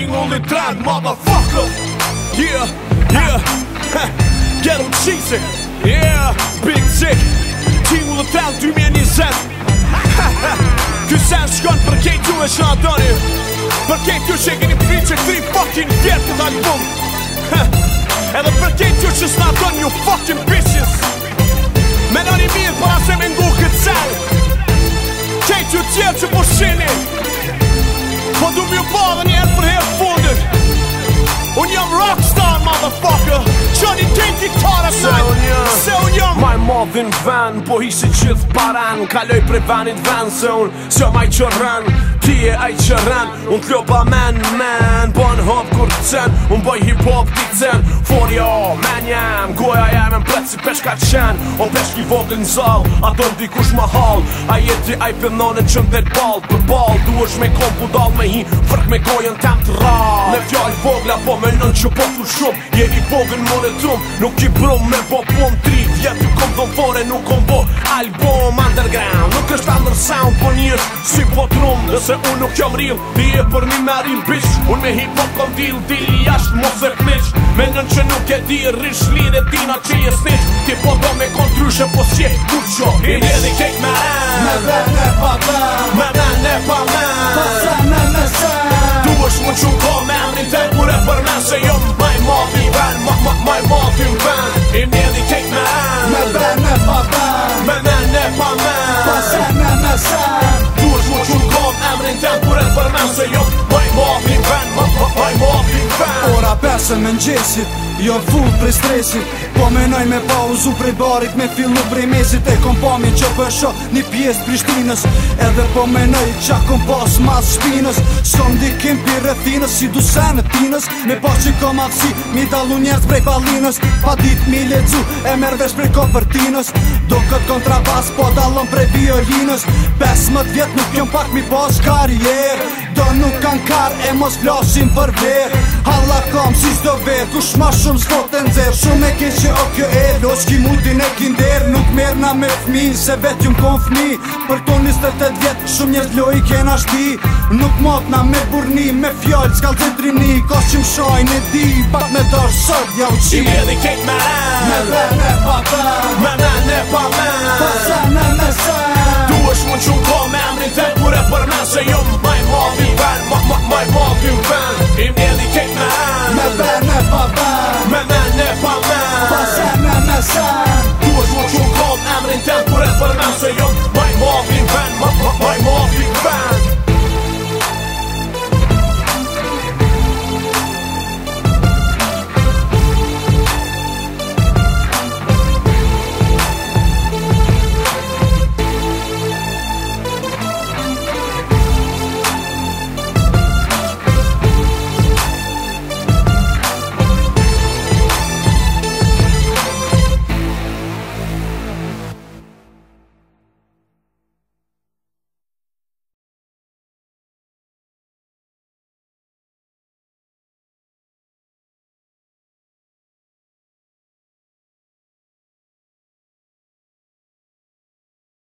King on the track, motherfucker Yeah, yeah, ha, get him cheesy Yeah, big sick King on the track, do me any set Ha, ha, kës e shkon për kejt ju e it doni Për kejt ju që keni pritë që 3 fucking vjetë këtë album Ha, edhe për kejt ju që shna doni fucking bitches Me on një mirë për asem e ngu këtë cel Kejt ju tjerë që po shini motherfucker Johnny Dinky Tata So young So young My mother in van Po ishe qith paran Kaloj pre vanit van Se un Se om aj qërran Ti e aj qërran Un t'lopa man man Po në hop kur t'cen Un boj hip hop t'i cen For yo Man jam Goja jam e mplet si peshka qen O pesh ki vogl në zal A ton di kush ma hall A jeti aj e qën dhe t'ball Për ball Du është me kom pu dal Me hi Fërk me gojën tem t'ra Me fjall vogla Po me nën që po t'u shumë Jeri pogën më në tëmë Nuk i bro me bo po pëmë tri Vjetë nuk kom dëmëvore Nuk kom bo album underground Nuk është under sound Po një është si pot rumë Nëse unë nuk jam rilë Ti e për një me rilë Unë me hip hop kom dilë Dili jashtë mos e pëmish Me nën që nuk e di rish Lire dina që i e Ti po do me kontryshe Po s'je ku qo I me dhe kek me rilë Në dhe në pa dhe Në dhe në pa dhe Në dhe në dhe Në fan Se jo my walking fan My walking fan Ora pesën me nxesit Jo full prej stresit Po menoj me pauzu prej barit Me fillu prej mesit E kom pami që pësho Një pjesë prishtinës Edhe po menoj që kom pas mas shpinës Shkom dikim për rëthinës Si du se në tinës Me po që kom atësi Mi dalu njerës prej palinës Pa dit mi lecu E mervesh prej kopërtinës Do këtë kontrabas Po dalon prej violinës Pes më të vjetë Nuk jom pak mi pas karierë kar e mos flasim për vler Halla kam si zdo ver, kush ma shumë zdo të nxer Shumë e keqe o kjo e, loq ki mutin e kinder Nuk na me fmi, se vet jum kon fmi Për to njës të shumë njës loj i kena shti Nuk na me burni, me fjalë, s'kall të drini Kos qim shajnë në di, pak me dorë, sot ja qi I meri kejt me em, me dhe me pa Me me ne pa me, pa se me me se Du është mund të kure për me jo I'll be back.